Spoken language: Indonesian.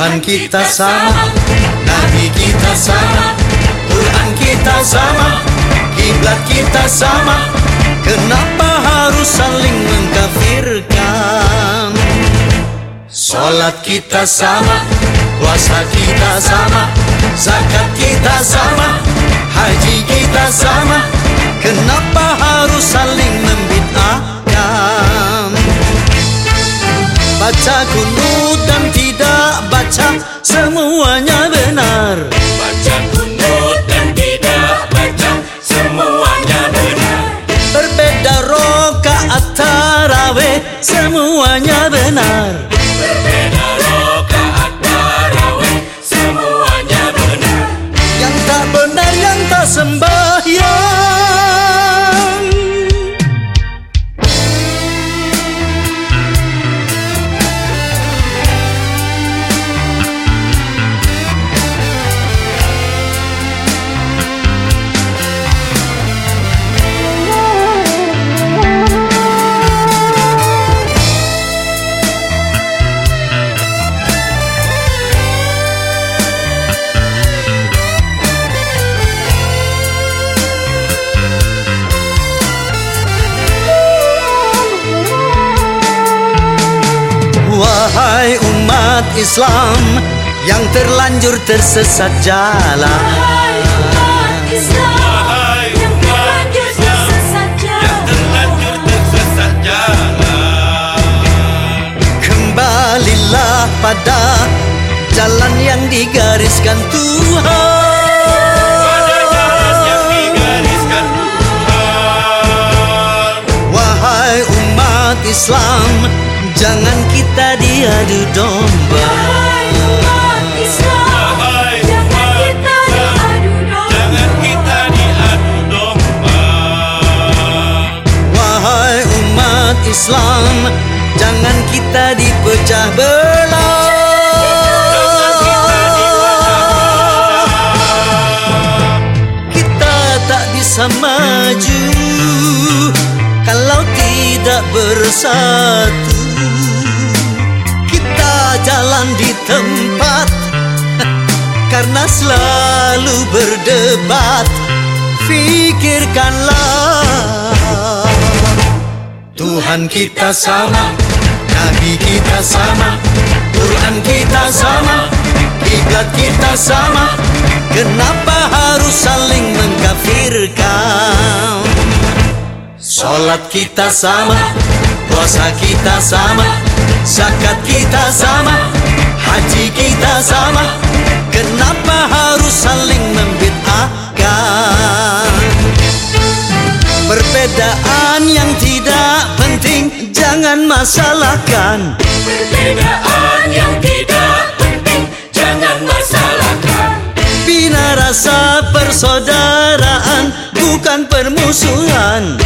Tuhan kita sama Nabi kita sama Quran kita sama Kiblat kita sama. Kenapa harus saling mengkafirkan? Salat kita sama Puasa kita sama Zakat kita sama Haji kita sama. Kenapa harus saling membid'ahkan Baca baca Semuanya benar. Baca kunut dan tidak baca Semuanya benar. Berbeda rokaat tarawih Semuanya benar Wahai umat Islam yang terlanjur tersesat jalan. Wahai umat Yang terlanjur tersesat jalan. Kembalilah pada jalan yang digariskan Tuhan. Pada jalan yang digariskan Tuhan. Wahai umat Islam Jangan kita diadu domba. Umat Jangan kita diadu domba Wahai umat Islam Jangan kita dipecah belah. Bisa maju Kalau tidak bersatu jalan di tempat. Karena selalu berdebat Fikirkanlah Tuhan kita sama Nabi kita sama Quran kita sama Kiblat kita sama. Kenapa harus saling mengkafirkan? Salat kita sama Puasa kita sama Zakat kita sama Haji kita sama. Kenapa harus saling membid'ahkan Perbedaan yang tidak penting Jangan masalahkan. Perbedaan yang tidak penting Jangan masalahkan. Bina rasa persaudaraan Bukan permusuhan